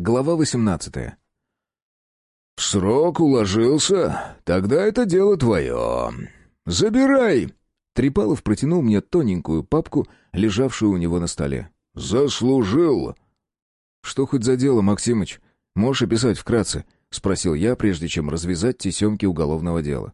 Глава 18. «В срок уложился? Тогда это дело твое. Забирай!» Трипалов протянул мне тоненькую папку, лежавшую у него на столе. «Заслужил!» «Что хоть за дело, Максимыч? Можешь описать вкратце?» — спросил я, прежде чем развязать тесемки уголовного дела.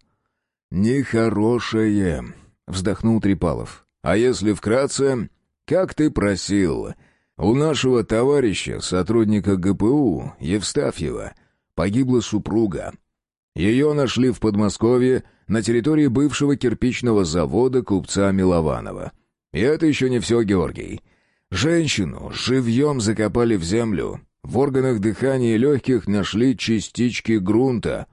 «Нехорошее!» — вздохнул Трипалов. «А если вкратце, как ты просил...» У нашего товарища, сотрудника ГПУ, Евстафьева, погибла супруга. Ее нашли в Подмосковье на территории бывшего кирпичного завода купца Милованова. И это еще не все, Георгий. Женщину живьем закопали в землю. В органах дыхания и легких нашли частички грунта.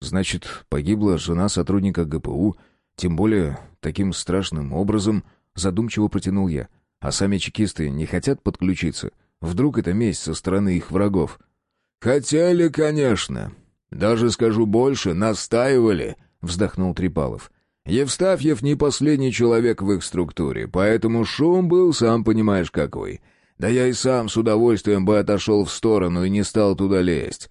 Значит, погибла жена сотрудника ГПУ, тем более таким страшным образом, задумчиво протянул я — а сами чекисты не хотят подключиться? Вдруг это месть со стороны их врагов? «Хотели, конечно. Даже скажу больше, настаивали», — вздохнул Трипалов. «Евстафьев не последний человек в их структуре, поэтому шум был, сам понимаешь, какой. Да я и сам с удовольствием бы отошел в сторону и не стал туда лезть.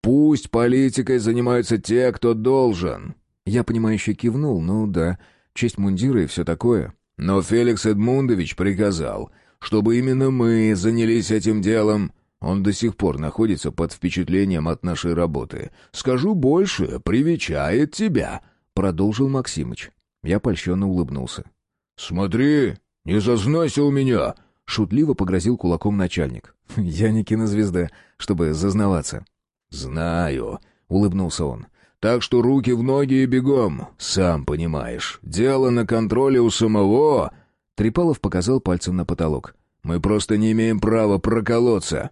Пусть политикой занимаются те, кто должен». Я, понимающе кивнул, ну да, честь мундира и все такое. Но Феликс Эдмундович приказал, чтобы именно мы занялись этим делом. Он до сих пор находится под впечатлением от нашей работы. Скажу больше, привечает тебя», — продолжил Максимыч. Я польщенно улыбнулся. «Смотри, не зазнайся у меня!» — шутливо погрозил кулаком начальник. «Я не кинозвезда, чтобы зазнаваться». «Знаю», — улыбнулся он. Так что руки в ноги и бегом, сам понимаешь. Дело на контроле у самого...» Трипалов показал пальцем на потолок. «Мы просто не имеем права проколоться».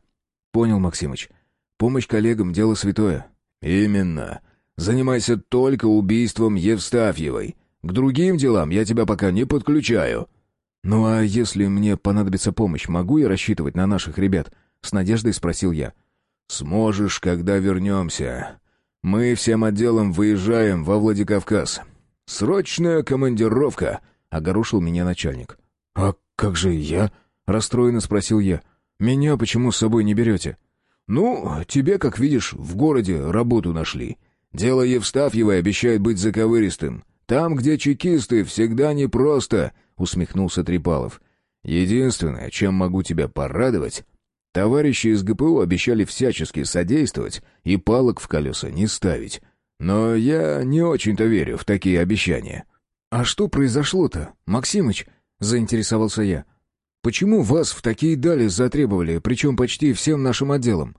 «Понял, Максимыч. Помощь коллегам — дело святое». «Именно. Занимайся только убийством Евстафьевой. К другим делам я тебя пока не подключаю». «Ну а если мне понадобится помощь, могу я рассчитывать на наших ребят?» — с надеждой спросил я. «Сможешь, когда вернемся. Мы всем отделом выезжаем во Владикавказ. Срочная командировка, огорошил меня начальник. А как же я? расстроенно спросил я. Меня почему с собой не берете? Ну, тебе, как видишь, в городе работу нашли. Дело Евстафьевой обещает быть заковыристым. Там, где чекисты, всегда непросто, усмехнулся Трипалов. Единственное, чем могу тебя порадовать, Товарищи из ГПУ обещали всячески содействовать и палок в колеса не ставить. Но я не очень-то верю в такие обещания. «А что произошло-то, Максимыч?» — заинтересовался я. «Почему вас в такие дали затребовали, причем почти всем нашим отделом?»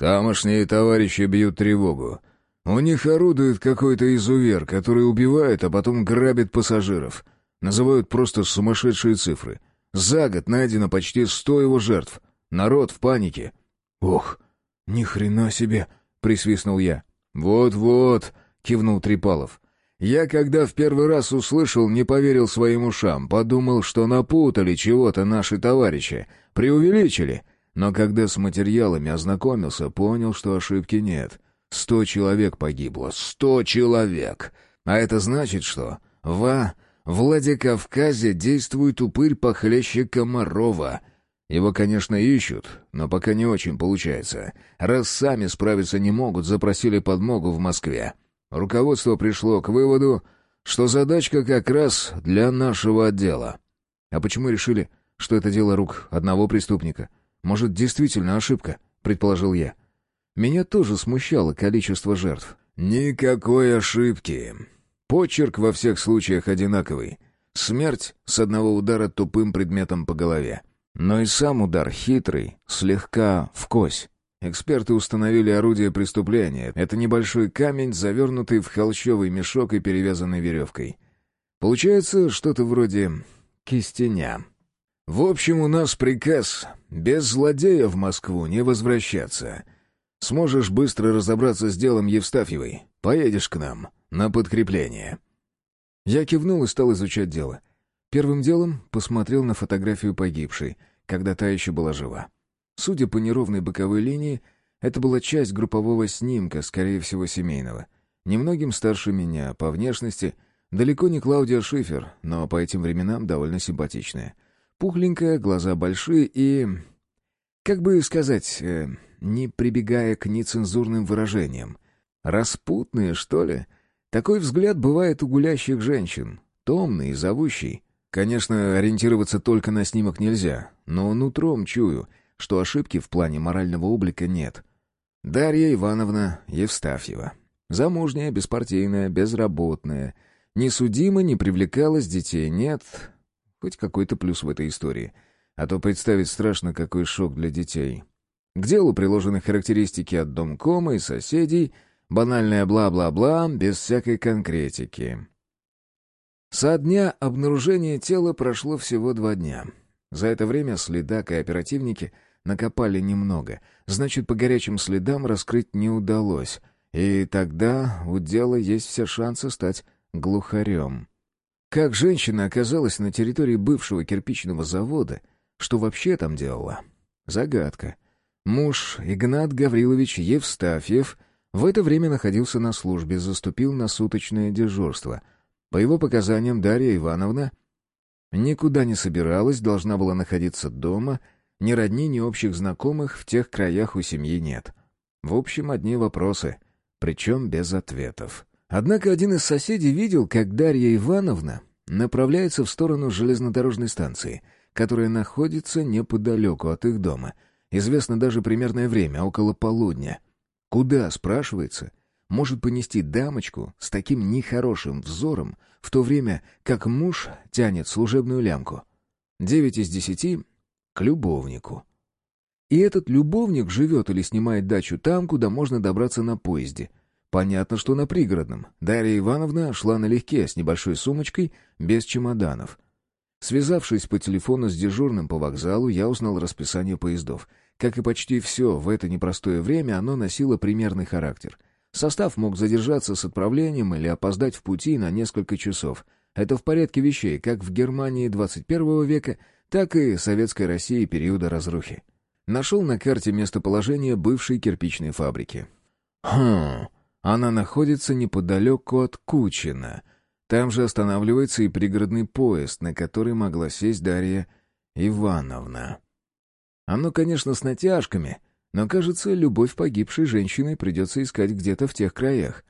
«Тамошние товарищи бьют тревогу. У них орудует какой-то изувер, который убивает, а потом грабит пассажиров. Называют просто сумасшедшие цифры. За год найдено почти сто его жертв». Народ в панике. Ох, ни хрена себе, присвистнул я. Вот-вот, кивнул Трипалов. Я, когда в первый раз услышал, не поверил своим ушам, подумал, что напутали чего-то наши товарищи, преувеличили. Но когда с материалами ознакомился, понял, что ошибки нет. Сто человек погибло, сто человек. А это значит, что в Владикавказе действует упырь похлеще Комарова — его, конечно, ищут, но пока не очень получается. Раз сами справиться не могут, запросили подмогу в Москве. Руководство пришло к выводу, что задачка как раз для нашего отдела. А почему решили, что это дело рук одного преступника? Может, действительно ошибка, предположил я. Меня тоже смущало количество жертв. Никакой ошибки. Почерк во всех случаях одинаковый. Смерть с одного удара тупым предметом по голове. Но и сам удар хитрый, слегка вкось. Эксперты установили орудие преступления. Это небольшой камень, завернутый в холщовый мешок и перевязанный веревкой. Получается что-то вроде кистеня. В общем, у нас приказ без злодея в Москву не возвращаться. Сможешь быстро разобраться с делом Евстафьевой. Поедешь к нам на подкрепление. Я кивнул и стал изучать дело — Первым делом посмотрел на фотографию погибшей, когда та еще была жива. Судя по неровной боковой линии, это была часть группового снимка, скорее всего, семейного. Немногим старше меня, по внешности, далеко не Клаудия Шифер, но по этим временам довольно симпатичная. Пухленькая, глаза большие и... Как бы сказать... Э, не прибегая к нецензурным выражениям. «Распутные, что ли?» Такой взгляд бывает у гулящих женщин, томный и зовущий. Конечно, ориентироваться только на снимок нельзя, но нутром чую, что ошибки в плане морального облика нет. Дарья Ивановна Евстафьева. Замужняя, беспартийная, безработная. Не судима, не привлекалась, детей нет. Хоть какой-то плюс в этой истории. А то представить страшно, какой шок для детей. К делу приложены характеристики от домкома и соседей, банальное бла-бла-бла, без всякой конкретики. Со дня обнаружения тела прошло всего два дня. За это время следак и оперативники накопали немного, значит, по горячим следам раскрыть не удалось, и тогда у дела есть все шансы стать глухарем. Как женщина оказалась на территории бывшего кирпичного завода, что вообще там делала? Загадка. Муж Игнат Гаврилович Евстафьев в это время находился на службе, заступил на суточное дежурство — по его показаниям, Дарья Ивановна никуда не собиралась, должна была находиться дома, ни родни, ни общих знакомых в тех краях у семьи нет. В общем, одни вопросы, причем без ответов. Однако один из соседей видел, как Дарья Ивановна направляется в сторону железнодорожной станции, которая находится неподалеку от их дома. Известно даже примерное время, около полудня. Куда, спрашивается, может понести дамочку с таким нехорошим взором, в то время как муж тянет служебную лямку. Девять из десяти — к любовнику. И этот любовник живет или снимает дачу там, куда можно добраться на поезде. Понятно, что на пригородном. Дарья Ивановна шла налегке, с небольшой сумочкой, без чемоданов. Связавшись по телефону с дежурным по вокзалу, я узнал расписание поездов. Как и почти все в это непростое время, оно носило примерный характер — Состав мог задержаться с отправлением или опоздать в пути на несколько часов. Это в порядке вещей, как в Германии 21 века, так и Советской России периода разрухи. Нашел на карте местоположение бывшей кирпичной фабрики. Хм, она находится неподалеку от Кучина. Там же останавливается и пригородный поезд, на который могла сесть Дарья Ивановна. Оно, конечно, с натяжками — но, кажется, любовь погибшей женщины придется искать где-то в тех краях.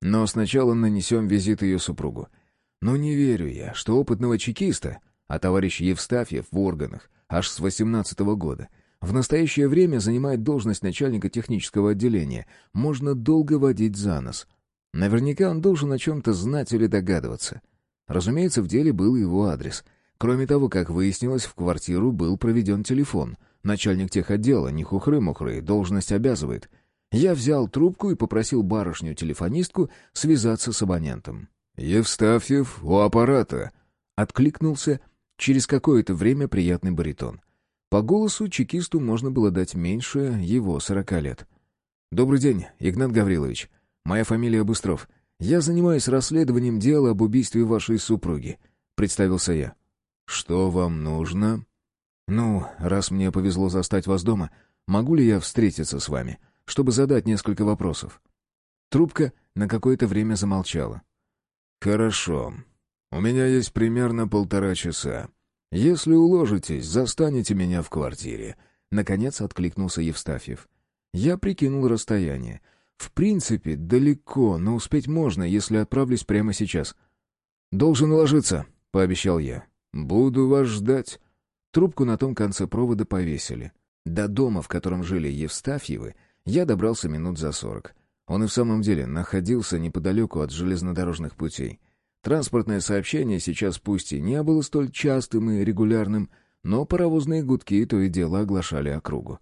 Но сначала нанесем визит ее супругу. Но не верю я, что опытного чекиста, а товарищ Евстафьев в органах, аж с 18 -го года, в настоящее время занимает должность начальника технического отделения, можно долго водить за нос. Наверняка он должен о чем-то знать или догадываться. Разумеется, в деле был его адрес. Кроме того, как выяснилось, в квартиру был проведен телефон — Начальник техотдела, не хухры-мухры, должность обязывает. Я взял трубку и попросил барышню-телефонистку связаться с абонентом. «Евстафьев у аппарата», — откликнулся через какое-то время приятный баритон. По голосу чекисту можно было дать меньше его сорока лет. «Добрый день, Игнат Гаврилович. Моя фамилия Быстров. Я занимаюсь расследованием дела об убийстве вашей супруги», — представился я. «Что вам нужно?» «Ну, раз мне повезло застать вас дома, могу ли я встретиться с вами, чтобы задать несколько вопросов?» Трубка на какое-то время замолчала. «Хорошо. У меня есть примерно полтора часа. Если уложитесь, застанете меня в квартире». Наконец откликнулся Евстафьев. Я прикинул расстояние. В принципе, далеко, но успеть можно, если отправлюсь прямо сейчас. «Должен ложиться», — пообещал я. «Буду вас ждать», Трубку на том конце провода повесили. До дома, в котором жили Евстафьевы, я добрался минут за сорок. Он и в самом деле находился неподалеку от железнодорожных путей. Транспортное сообщение сейчас пусть и не было столь частым и регулярным, но паровозные гудки то и дело оглашали округу.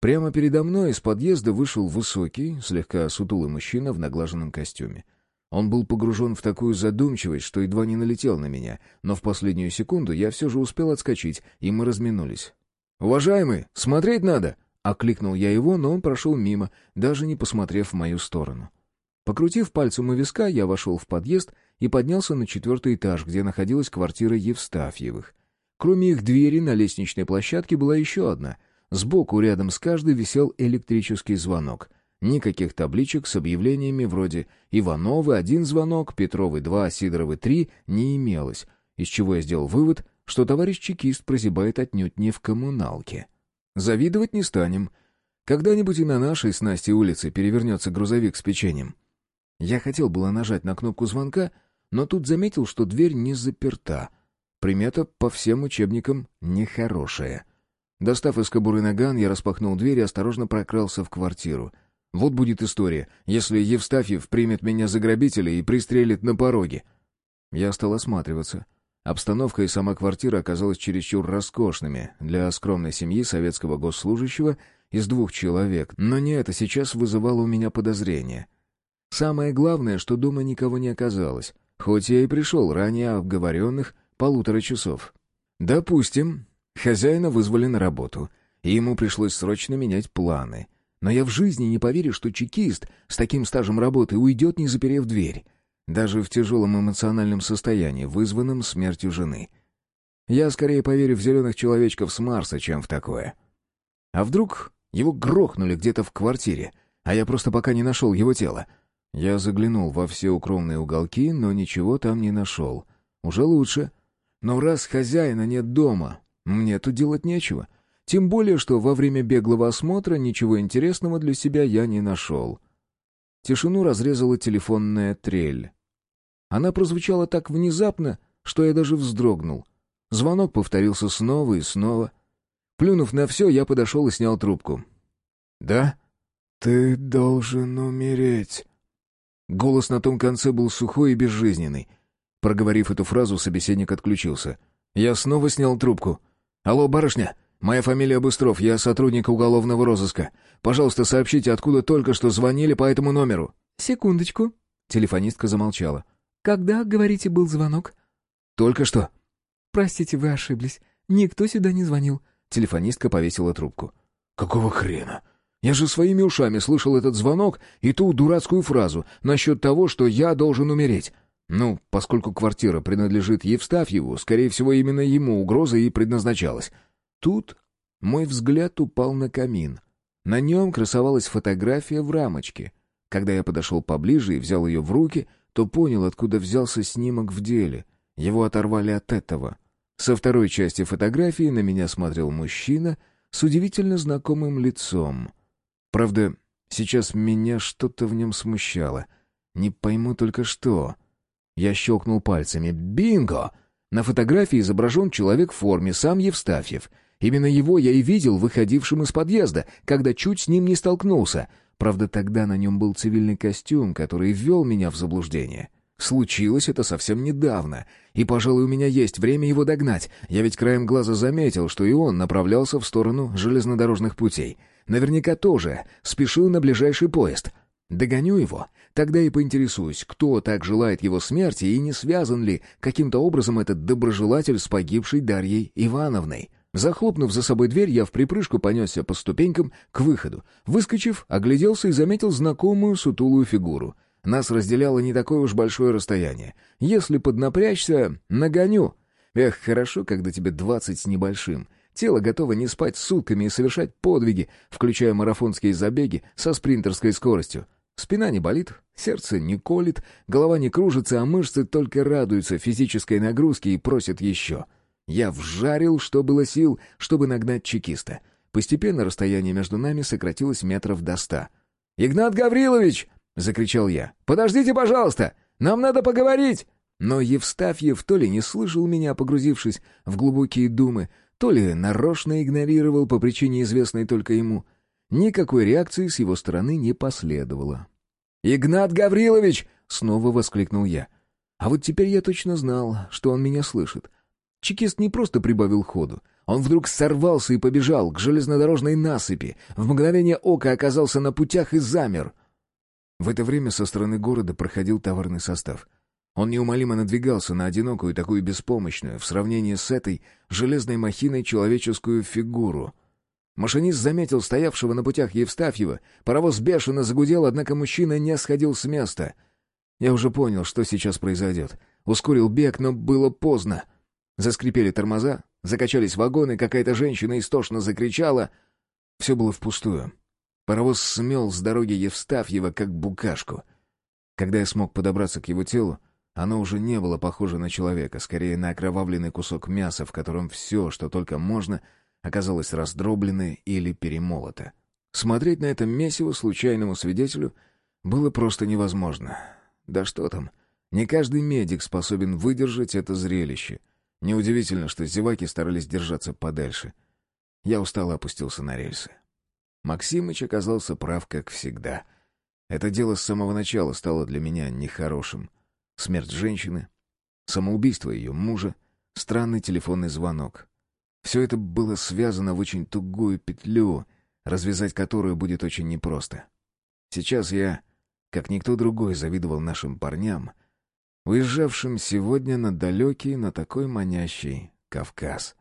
Прямо передо мной из подъезда вышел высокий, слегка сутулый мужчина в наглаженном костюме. Он был погружен в такую задумчивость, что едва не налетел на меня, но в последнюю секунду я все же успел отскочить, и мы разминулись. «Уважаемый, смотреть надо!» — окликнул я его, но он прошел мимо, даже не посмотрев в мою сторону. Покрутив пальцем у виска, я вошел в подъезд и поднялся на четвертый этаж, где находилась квартира Евстафьевых. Кроме их двери на лестничной площадке была еще одна. Сбоку, рядом с каждой, висел электрический звонок — Никаких табличек с объявлениями вроде «Ивановы» один звонок, «Петровы» два, «Сидоровы» три не имелось, из чего я сделал вывод, что товарищ чекист прозябает отнюдь не в коммуналке. Завидовать не станем. Когда-нибудь и на нашей с Настей улице перевернется грузовик с печеньем. Я хотел было нажать на кнопку звонка, но тут заметил, что дверь не заперта. Примета по всем учебникам нехорошая. Достав из кобуры наган, я распахнул дверь и осторожно прокрался в квартиру. Вот будет история, если Евстафьев примет меня за грабителя и пристрелит на пороге. Я стал осматриваться. Обстановка и сама квартира оказалась чересчур роскошными для скромной семьи советского госслужащего из двух человек, но не это сейчас вызывало у меня подозрения. Самое главное, что дома никого не оказалось, хоть я и пришел ранее обговоренных полутора часов. Допустим, хозяина вызвали на работу, и ему пришлось срочно менять планы. Но я в жизни не поверю, что чекист с таким стажем работы уйдет, не заперев дверь даже в тяжелом эмоциональном состоянии, вызванном смертью жены. Я скорее поверю в зеленых человечков с Марса, чем в такое. А вдруг его грохнули где-то в квартире, а я просто пока не нашел его тело? Я заглянул во все укромные уголки, но ничего там не нашел. Уже лучше. Но раз хозяина нет дома, мне тут делать нечего. Тем более, что во время беглого осмотра ничего интересного для себя я не нашел. Тишину разрезала телефонная трель. Она прозвучала так внезапно, что я даже вздрогнул. Звонок повторился снова и снова. Плюнув на все, я подошел и снял трубку. «Да?» «Ты должен умереть». Голос на том конце был сухой и безжизненный. Проговорив эту фразу, собеседник отключился. Я снова снял трубку. «Алло, барышня, моя фамилия Быстров, я сотрудник уголовного розыска. Пожалуйста, сообщите, откуда только что звонили по этому номеру». «Секундочку». Телефонистка замолчала. «Когда, говорите, был звонок?» «Только что». «Простите, вы ошиблись. Никто сюда не звонил». Телефонистка повесила трубку. «Какого хрена? Я же своими ушами слышал этот звонок и ту дурацкую фразу насчет того, что я должен умереть. Ну, поскольку квартира принадлежит Евстафьеву, скорее всего, именно ему угроза и предназначалась. Тут мой взгляд упал на камин. На нем красовалась фотография в рамочке. Когда я подошел поближе и взял ее в руки — то понял, откуда взялся снимок в деле. Его оторвали от этого. Со второй части фотографии на меня смотрел мужчина с удивительно знакомым лицом. Правда, сейчас меня что-то в нем смущало. Не пойму только что. Я щелкнул пальцами. «Бинго!» На фотографии изображен человек в форме, сам Евстафьев. Именно его я и видел выходившим из подъезда, когда чуть с ним не столкнулся — Правда, тогда на нем был цивильный костюм, который ввел меня в заблуждение. Случилось это совсем недавно, и, пожалуй, у меня есть время его догнать. Я ведь краем глаза заметил, что и он направлялся в сторону железнодорожных путей. Наверняка тоже спешил на ближайший поезд. Догоню его, тогда и поинтересуюсь, кто так желает его смерти и не связан ли каким-то образом этот доброжелатель с погибшей Дарьей Ивановной. Захлопнув за собой дверь, я в припрыжку понесся по ступенькам к выходу. Выскочив, огляделся и заметил знакомую сутулую фигуру. Нас разделяло не такое уж большое расстояние. Если поднапрячься, нагоню. Эх, хорошо, когда тебе двадцать с небольшим. Тело готово не спать сутками и совершать подвиги, включая марафонские забеги со спринтерской скоростью. Спина не болит, сердце не колет, голова не кружится, а мышцы только радуются физической нагрузке и просят еще — я вжарил, что было сил, чтобы нагнать чекиста. Постепенно расстояние между нами сократилось метров до ста. «Игнат Гаврилович!» — закричал я. «Подождите, пожалуйста! Нам надо поговорить!» Но Евстафьев то ли не слышал меня, погрузившись в глубокие думы, то ли нарочно игнорировал по причине известной только ему. Никакой реакции с его стороны не последовало. «Игнат Гаврилович!» — снова воскликнул я. А вот теперь я точно знал, что он меня слышит. Чекист не просто прибавил ходу. Он вдруг сорвался и побежал к железнодорожной насыпи. В мгновение ока оказался на путях и замер. В это время со стороны города проходил товарный состав. Он неумолимо надвигался на одинокую, такую беспомощную, в сравнении с этой железной махиной человеческую фигуру. Машинист заметил стоявшего на путях Евстафьева. Паровоз бешено загудел, однако мужчина не сходил с места. Я уже понял, что сейчас произойдет. Ускорил бег, но было поздно. Заскрипели тормоза, закачались вагоны, какая-то женщина истошно закричала. Все было впустую. Паровоз смел с дороги Евстафьева, как букашку. Когда я смог подобраться к его телу, оно уже не было похоже на человека, скорее на окровавленный кусок мяса, в котором все, что только можно, оказалось раздроблено или перемолото. Смотреть на это месиво случайному свидетелю было просто невозможно. Да что там, не каждый медик способен выдержать это зрелище. Неудивительно, что зеваки старались держаться подальше. Я устало опустился на рельсы. Максимыч оказался прав, как всегда. Это дело с самого начала стало для меня нехорошим. Смерть женщины, самоубийство ее мужа, странный телефонный звонок. Все это было связано в очень тугую петлю, развязать которую будет очень непросто. Сейчас я, как никто другой, завидовал нашим парням, уезжавшим сегодня на далекий, на такой манящий Кавказ.